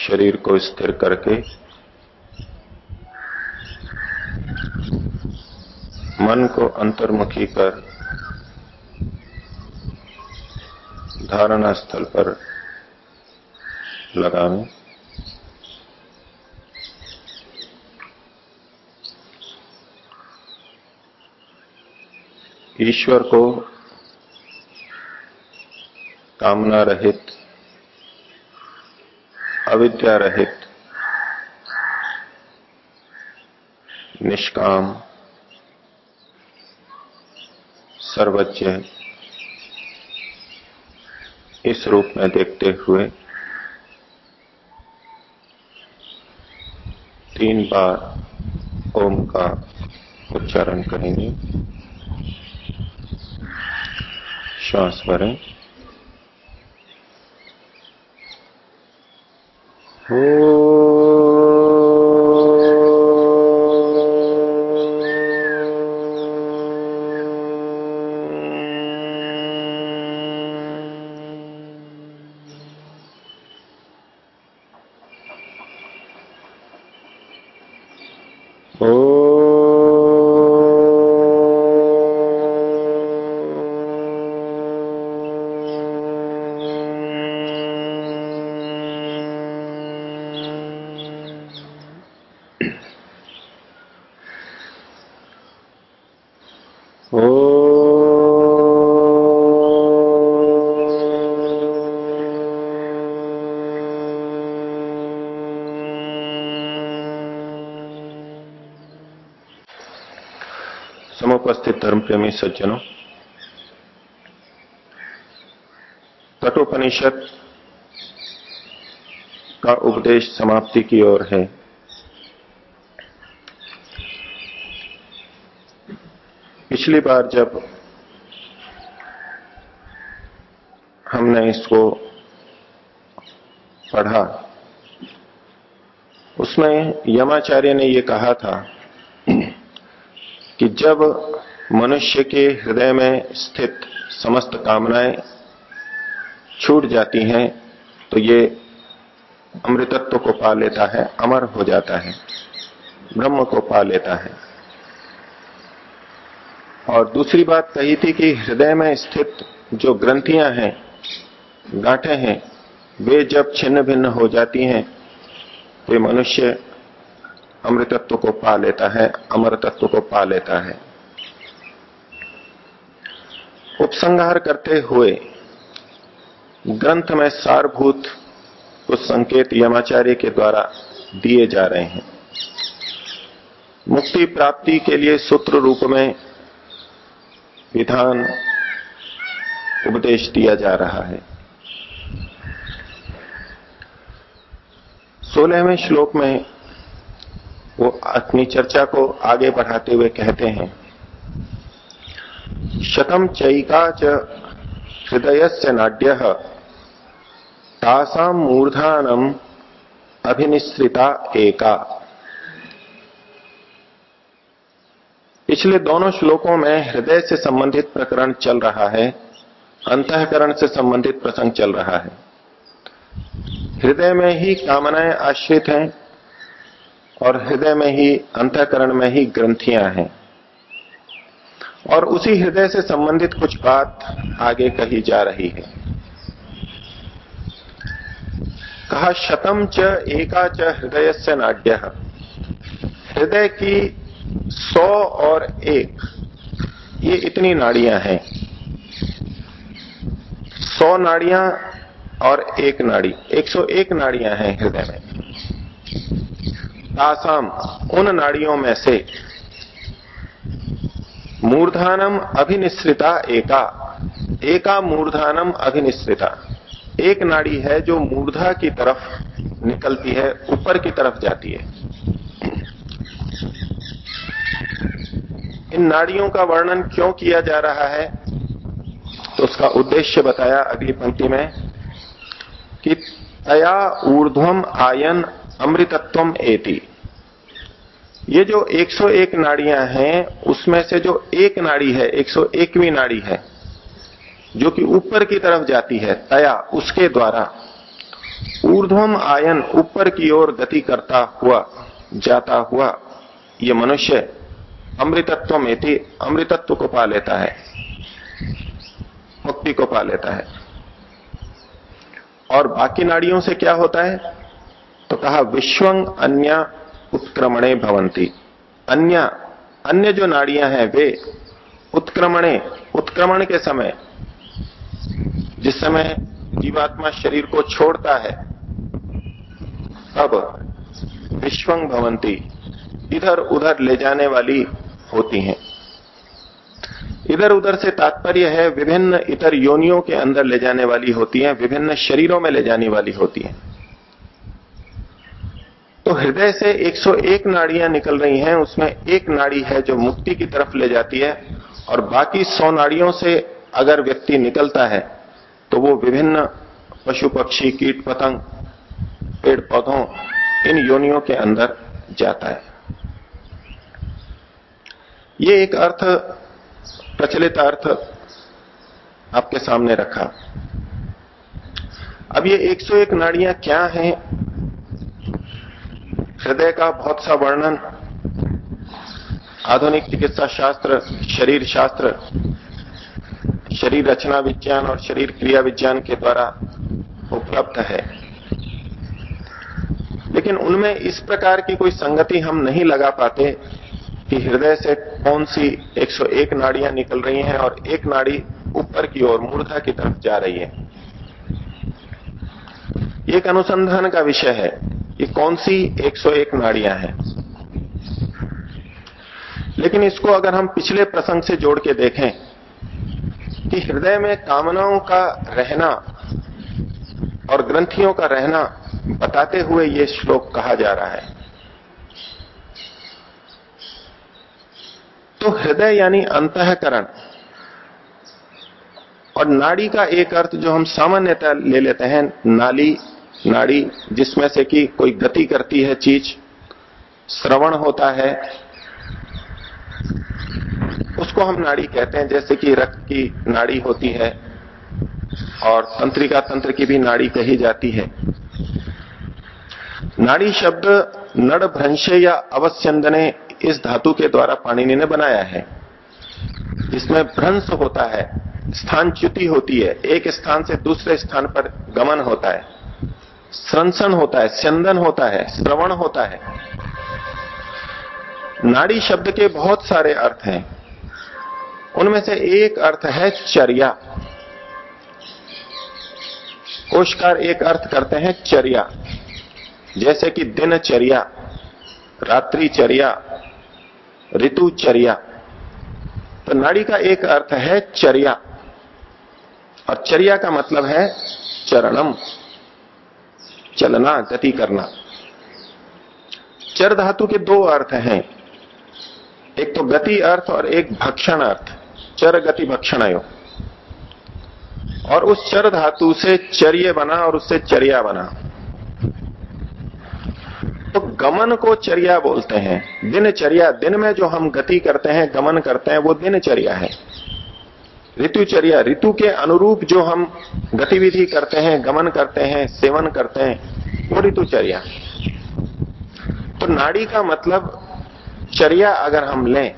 शरीर को स्थिर करके मन को अंतर्मुखी कर धारणा स्थल पर लगावें। ईश्वर को कामना रहित अविद्या रहित, निष्काम सर्वज्ञ इस रूप में देखते हुए तीन बार ओम का उच्चारण करेंगे। श्वास भरें। समुपस्थित धर्म प्रेमी सज्जनों, कठोपनिषद का उपदेश समाप्ति की ओर है। पिछली बार जब हमने इसको पढ़ा, उसमें यमाचार्य ने यह कहा था कि जब मनुष्य के हृदय में स्थित समस्त कामनाएँ छूट जाती हैं तो ये अमृतत्व को पा लेता है, अमर हो जाता है, ब्रह्म को पा लेता है। और दूसरी बात कही थी कि हृदय में स्थित जो ग्रंथियाँ हैं, गांठें हैं, वे जब छिन्न भिन्न हो जाती हैं तो मनुष्य अमृतत्व को पा लेता है अमर तत्व को पा लेता है। उपसंहार करते हुए ग्रंथ में सारभूत कुछ संकेत यमाचार्य के द्वारा दिए जा रहे हैं। मुक्ति प्राप्ति के लिए सूत्र रूप में विधान उपदेश दिया जा रहा है। सोलहवें श्लोक में वो अपनी चर्चा को आगे बढ़ाते हुए कहते हैं। शतम चैका च हृदय से नाड्य तासाम मूर्धानम अभिनिश्रिता एका। पिछले दोनों श्लोकों में हृदय से संबंधित प्रकरण चल रहा है, अंतकरण से संबंधित प्रसंग चल रहा है। हृदय में ही कामनाएँ आश्रित हैं और हृदय में ही, अंतकरण में ही ग्रंथियाँ हैं। और उसी हृदय से संबंधित कुछ बात आगे कही जा रही है। कहा, शतम च एका च हृदय से नाड्य। हृदय की सौ और एक, ये इतनी नाड़ियाँ हैं। सौ नाड़ियाँ और एक नाड़ी 101 नाड़ियाँ हैं हृदय में। तासाम उन नाड़ियों में से। मूर्धानम अभिनिश्रिता एका। एका मूर्धानम अभिनिश्रिता एक नाड़ी है जो मूर्धा की तरफ़ निकलती है, ऊपर की तरफ़ जाती है। इन नाड़ियों का वर्णन क्यों किया जा रहा है? तो उसका उद्देश्य बताया अगली पंक्ति में कि तया ऊर्ध्वम आयन अमृतत्वम एति। ये जो 101 नाड़ियाँ हैं, उसमें से जो एक नाड़ी है 101वीं नाड़ी है, जो कि ऊपर की तरफ़ जाती है, तया, उसके द्वारा, ऊर्ध्वम आयन ऊपर की ओर गति करता हुआ, जाता हुआ, ये मनुष्य अमृतत्व में थी अमृतत्व को पा लेता है, मुक्ति को पा लेता है। और बाकी नाड़ियों से क्या होता है? तो कहा विश्वंग अन्य उत्क्रमणे भवंती अन्य अन्य जो नाड़ियाँ हैं, वे उत्क्रमणे, उत्क्रमण के समय, जिस समय जीवात्मा शरीर को छोड़ता है, तब विश्वंग भवंती इधर उधर ले जाने वाली होती हैं। इधर उधर से तात्पर्य है, विभिन्न इतर योनियों के अंदर ले जाने वाली होती हैं, विभिन्न शरीरों में ले जाने वाली होती हैं। तो हृदय से 101 नाड़ियाँ निकल रही हैं, उसमें एक नाड़ी है जो मुक्ति की तरफ़ ले जाती है और बाकी 100 नाड़ियों से अगर व्यक्ति निकलता है तो वो विभिन्न पशु पक्षी, कीट पतंग, पेड़ पौधों, इन योनियों के अंदर जाता है। ये एक अर्थ, प्रचलित अर्थ आपके सामने रखा। अब ये 101 नाड़ियाँ क्या हैं हृदय का बहुत सा वर्णन, आधुनिक चिकित्सा शास्त्र, शरीर शास्त्र, शरीर रचना विज्ञान और शरीर क्रिया विज्ञान के द्वारा उपलब्ध है। लेकिन उनमें इस प्रकार की कोई संगति हम नहीं लगा पाते कि हृदय से कौन सी 101 नाड़ियाँ निकल रही हैं और एक नाड़ी ऊपर की ओर मूर्धा की तरफ़ जा रही है। एक अनुसंधान का विषय है। कि कौन सी 101 नाड़ियाँ हैं? लेकिन इसको अगर हम पिछले प्रसंग से जोड़ के देखें कि हृदय में कामनाओं का रहना और ग्रंथियों का रहना बताते हुए ये श्लोक कहा जा रहा है। तो हृदय यानी अंतकरण और नाड़ी का एक अर्थ जो हम सामान्यतः ले लेते हैं, नाली नाड़ी, जिसमें से कि कोई गति करती है चीज़, श्रवण होता है, उसको हम नाड़ी कहते हैं, जैसे कि रक्त की नाड़ी होती है और तंत्रिका तंत्र की भी नाड़ी कही जाती है। नाड़ी शब्द नड़ भ्रंश या अवस्यंदने इस धातु के द्वारा पाणिनि ने बनाया है। इसमें भ्रंश होता है, स्थान च्युति होती है, एक स्थान से दूसरे स्थान पर गमन होता है। संसन होता है, स्यंदन होता है, श्रवण होता है। नाड़ी शब्द के बहुत सारे अर्थ हैं। उनमें से एक अर्थ है चर्या। कोशकार एक अर्थ करते हैं चर्या। जैसे कि दिनचर्या रात्रिचर्या ऋतुचर्या तो नाड़ी का एक अर्थ है चर्या। और चर्या का मतलब है चरणम। चलना, गति करना। चर धातु के दो अर्थ हैं। एक तो गति अर्थ और एक भक्षण अर्थ। चर गति भक्षण और उस चर धातु से चर्य बना और उससे चर्या बना। तो गमन को चर्या बोलते हैं। दिनचर्या दिन में जो हम गति करते हैं, गमन करते हैं, वो दिनचर्या है। ऋतुचर्या, ऋतु के अनुरूप जो हम गतिविधि करते हैं, गमन करते हैं, सेवन करते हैं, वो ऋतुचर्या। तो नाड़ी का मतलब चर्या अगर हम लें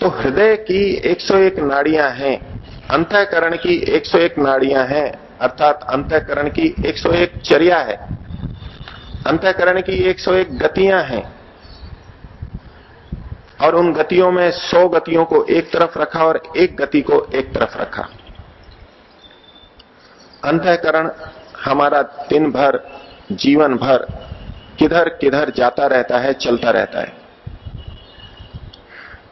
तो हृदय की 101 नाड़ियाँ हैं, अंतःकरण की 101 नाड़ियाँ हैं, अर्थात अंतःकरण की 101 चर्या है, अंतःकरण की 101 गतियाँ हैं। और उन गतियों में सौ गतियों को एक तरफ़ रखा और एक गति को एक तरफ़ रखा। अंतकरण हमारा दिन भर जीवन भर किधर किधर जाता रहता है, चलता रहता है।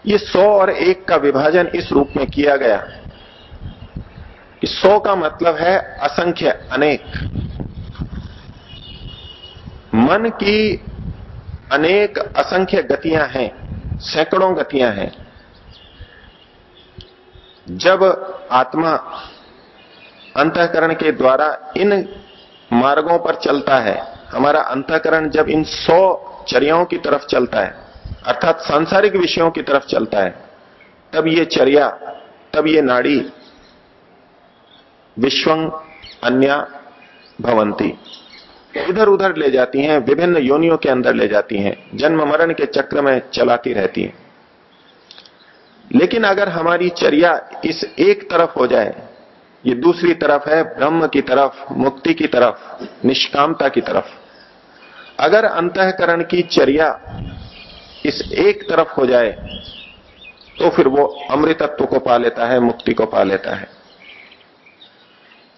ये सौ और एक का विभाजन इस रूप में किया गया। सौ का मतलब है असंख्य अनेक। मन की अनेक असंख्य गतियाँ हैं। सैकड़ों गतियाँ हैं। जब आत्मा अंतकरण के द्वारा इन मार्गों पर चलता है, हमारा अंतकरण जब इन सौ चर्याओं की तरफ़ चलता है, अर्थात सांसारिक विषयों की तरफ़ चलता है, तब ये चर्या, तब ये नाड़ी विश्वंग अन्य भवंती। इधर उधर ले जाती हैं, विभिन्न योनियों के अंदर ले जाती हैं, जन्म मरण के चक्र में चलाती रहती हैं। लेकिन अगर हमारी चर्या इस एक तरफ़ हो जाए, ये दूसरी तरफ़ है, ब्रह्म की तरफ़, मुक्ति की तरफ़, निष्कामता की तरफ़। अगर अंतकरण की चर्या इस एक तरफ़ हो जाए तो फिर वो अमृतत्व को पा लेता है, मुक्ति को पा लेता है।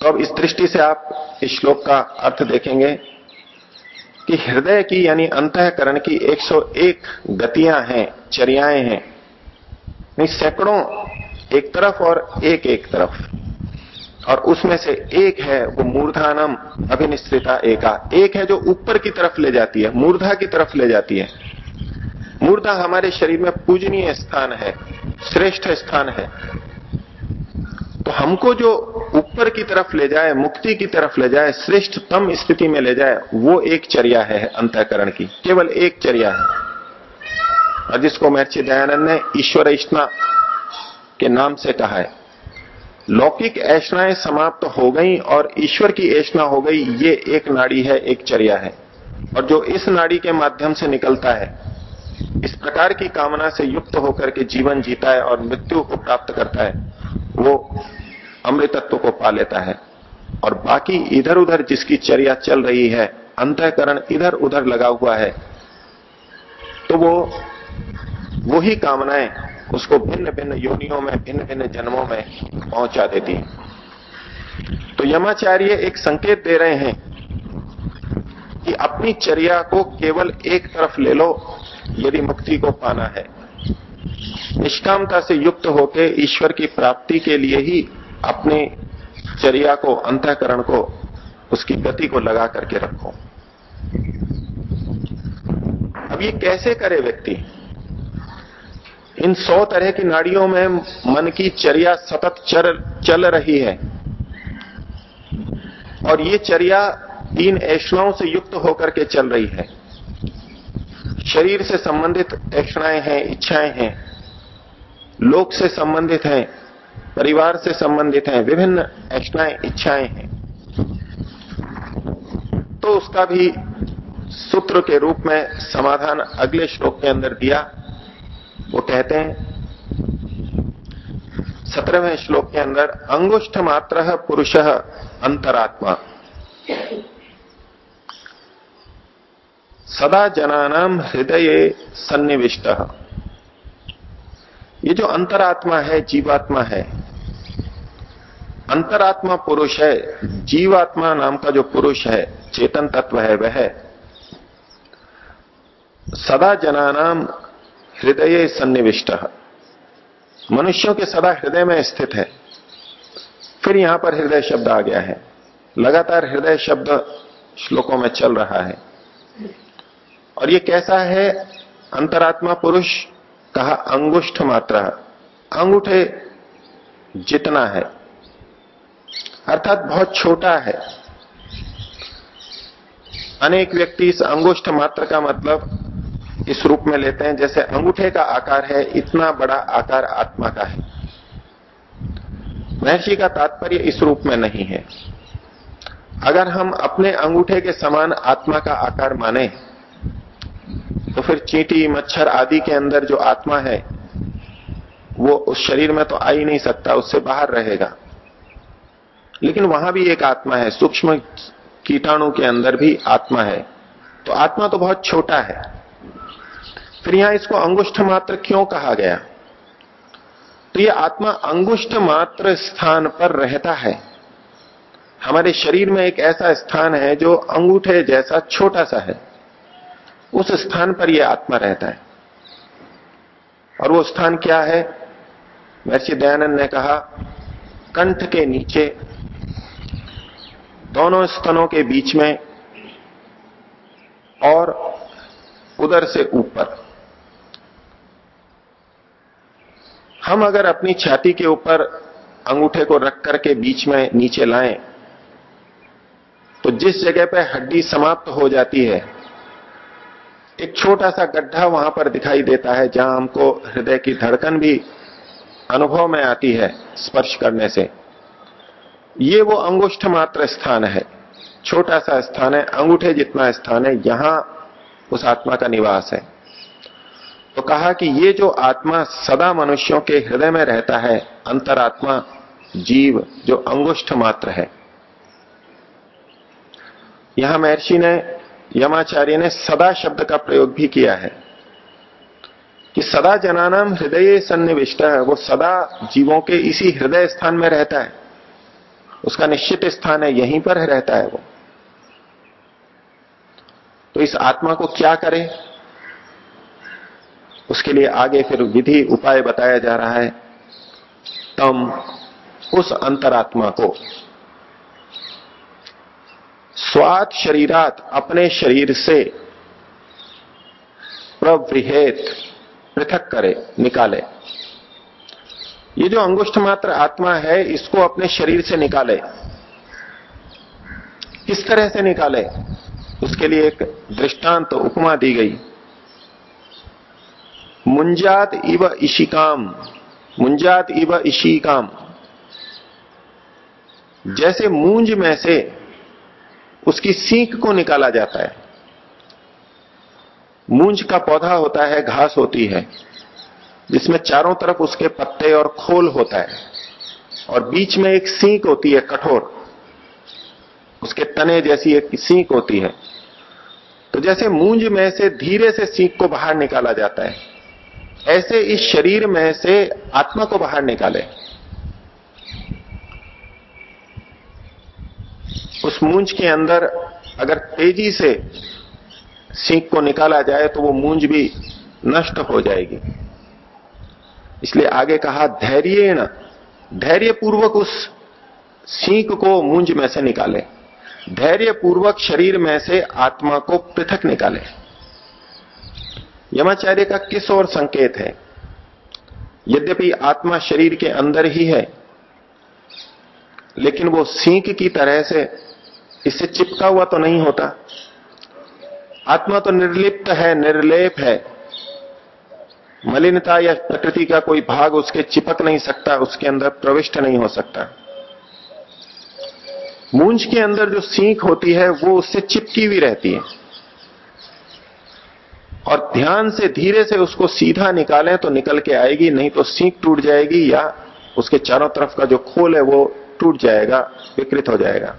तो अब इस दृष्टि से आप इस श्लोक का अर्थ देखेंगे कि हृदय की यानी अंतकरण की 101 गतियाँ हैं, चर्याएँ हैं। नहीं, सैकड़ों एक तरफ़ और एक एक तरफ़। और उसमें से एक है वो मूर्धानम अभिनिश्रिता एका। एक है जो ऊपर की तरफ़ ले जाती है, मूर्धा की तरफ़ ले जाती है। मूर्धा हमारे शरीर में पूजनीय स्थान है, श्रेष्ठ स्थान है। तो हमको जो ऊपर की तरफ़ ले जाए, मुक्ति की तरफ़ ले जाए, श्रेष्ठतम स्थिति में ले जाए, वो एक चर्या है अंतकरण की। केवल एक चर्या है। और जिसको महर्षि दयानंद ने ईश्वर इष्णा के नाम से कहा है। लौकिक ऐषणाएँ समाप्त तो हो गई और ईश्वर की ऐषणा हो गई, ये एक नाड़ी है, एक चर्या है। और जो इस नाड़ी के माध्यम से निकलता है, इस प्रकार की कामना से युक्त होकर के जीवन जीता है और मृत्यु को प्राप्त करता है। वो अमृतत्व को पा लेता है। और बाकी इधर उधर जिसकी चर्या चल रही है, अंतकरण इधर उधर लगा हुआ है तो वो, वही कामनाएँ उसको भिन्न भिन्न योनियों में भिन्न भिन्न जन्मों में पहुँचा देती है। तो यमाचार्य एक संकेत दे रहे हैं कि अपनी चर्या को केवल एक तरफ़ ले लो, यदि मुक्ति को पाना है। निष्कामता से युक्त होकर ईश्वर की प्राप्ति के लिए ही अपने चर्या को अंतकरण को उसकी गति को लगा करके रखो। अब ये कैसे करे व्यक्ति? इन सौ तरह की नाड़ियों में मन की चर्या सतत चर, चल रही है। और ये चर्या तीन ऐषणाओं से युक्त होकर के चल रही है। शरीर से संबंधित ऐषणाएँ हैं इच्छाएँ हैं लोक से संबंधित हैं, परिवार से संबंधित हैं, विभिन्न ऐषणाएँ इच्छाएँ हैं। तो उसका भी सूत्र के रूप में समाधान अगले श्लोक के अंदर दिया। वो कहते हैं, सत्रहवें श्लोक के अंदर, अंगुष्ठ मात्र पुरुष अंतरात्मा। सदा जनानाम हृदय सन्निविष्ट। ये जो अंतरात्मा है, जीवात्मा है, अंतरात्मा पुरुष है, जीवात्मा नाम का जो पुरुष है, चेतन तत्व है वह। सदा जनानाम हृदय सन्निविष्ट। मनुष्यों के सदा हृदय में स्थित है। फिर यहाँ पर हृदय शब्द आ गया है। लगातार हृदय शब्द श्लोकों में चल रहा है। और ये कैसा है? अंतरात्मा पुरुष कहा, अंगुष्ठ मात्रा। अंगूठे जितना है। अर्थात बहुत छोटा है। अनेक व्यक्ति इस अंगुष्ठ मात्र का मतलब इस रूप में लेते हैं, जैसे अंगूठे का आकार है, इतना बड़ा आकार आत्मा का है। महर्षि का तात्पर्य इस रूप में नहीं है। अगर हम अपने अंगूठे के समान आत्मा का आकार माने तो फिर चींटी, मच्छर आदि के अंदर जो आत्मा है, वो उस शरीर में तो आ ही नहीं सकता, उससे बाहर रहेगा। लेकिन वहाँ भी एक आत्मा है, सूक्ष्म कीटाणु के अंदर भी आत्मा है। तो आत्मा तो बहुत छोटा है। फिर यहाँ इसको अंगुष्ठ मात्र क्यों कहा गया? तो ये आत्मा अंगुष्ठ मात्र स्थान पर रहता है। हमारे शरीर में एक ऐसा स्थान है जो अंगूठे जैसा छोटा सा है। उस स्थान पर यह आत्मा रहता है। और वो स्थान क्या है? महर्षि दयानंद ने कहा, कंठ के नीचे, दोनों स्तनों के बीच में, और उधर से ऊपर। हम अगर अपनी छाती के ऊपर अंगूठे को रख करके बीच में नीचे लाएँ तो जिस जगह पर हड्डी समाप्त हो जाती है एक छोटा सा गड्ढा वहाँ पर दिखाई देता है, जहाँ हमको हृदय की धड़कन भी अनुभव में आती है स्पर्श करने से। ये वो अंगुष्ठ मात्र स्थान है। छोटा सा स्थान है, अंगूठे जितना स्थान है, यहाँ उस आत्मा का निवास है। तो कहा कि ये जो आत्मा सदा मनुष्यों के हृदय में रहता है, अंतरात्मा, जीव, जो अंगुष्ठ मात्र है। यहाँ महर्षि ने यमाचार्य ने सदा शब्द का प्रयोग भी किया है कि सदा जनानाम हृदय सन्निविष्ट है। वो सदा जीवों के इसी हृदय स्थान में रहता है। उसका निश्चित स्थान है, यहीं पर रहता है वो। तो इस आत्मा को क्या करें? उसके लिए आगे फिर विधि उपाय बताया जा रहा है। तम, उस अंतरात्मा को। स्वात शरीरात अपने शरीर से प्रवृहेत, पृथक करे, निकाले। ये जो अंगुष्ठ मात्र आत्मा है, इसको अपने शरीर से निकाले। किस तरह से निकाले? उसके लिए एक दृष्टांत तो उपमा दी गई। मुंजात इव इशिकाम, मुंजात इव इशिकाम। जैसे मूंज में से उसकी सीख को निकाला जाता है। मूंज का पौधा होता है, घास होती है, जिसमें चारों तरफ़ उसके पत्ते और खोल होता है। और बीच में एक सीख होती है, कठोर। उसके तने जैसी एक सीख होती है। तो जैसे मूंज में से धीरे से सीख को बाहर निकाला जाता है, ऐसे इस शरीर में से आत्मा को बाहर निकाले। उस मूंज के अंदर अगर तेज़ी से सीख को निकाला जाए तो वो मूंज भी नष्ट हो जाएगी। इसलिए आगे कहा धैर्य धैर्य पूर्वक उस सीख को मूंज में से निकाले। धैर्य पूर्वक शरीर में से आत्मा को पृथक निकाले। यमाचार्य का किस और संकेत है? यद्यपि आत्मा शरीर के अंदर ही है, लेकिन वो सीख की तरह से इससे चिपका हुआ तो नहीं होता। आत्मा तो निर्लिप्त है, निर्लेप है। मलिनता या प्रकृति का कोई भाग उसके चिपक नहीं सकता, उसके अंदर प्रविष्ट नहीं हो सकता। मूंज के अंदर जो सीख होती है, वो उससे चिपकी हुई रहती है। और ध्यान से, धीरे से उसको सीधा निकालें तो निकल के आएगी, नहीं तो सीख टूट जाएगी या उसके चारों तरफ़ का जो खोल है, वो टूट जाएगा, विकृत हो जाएगा।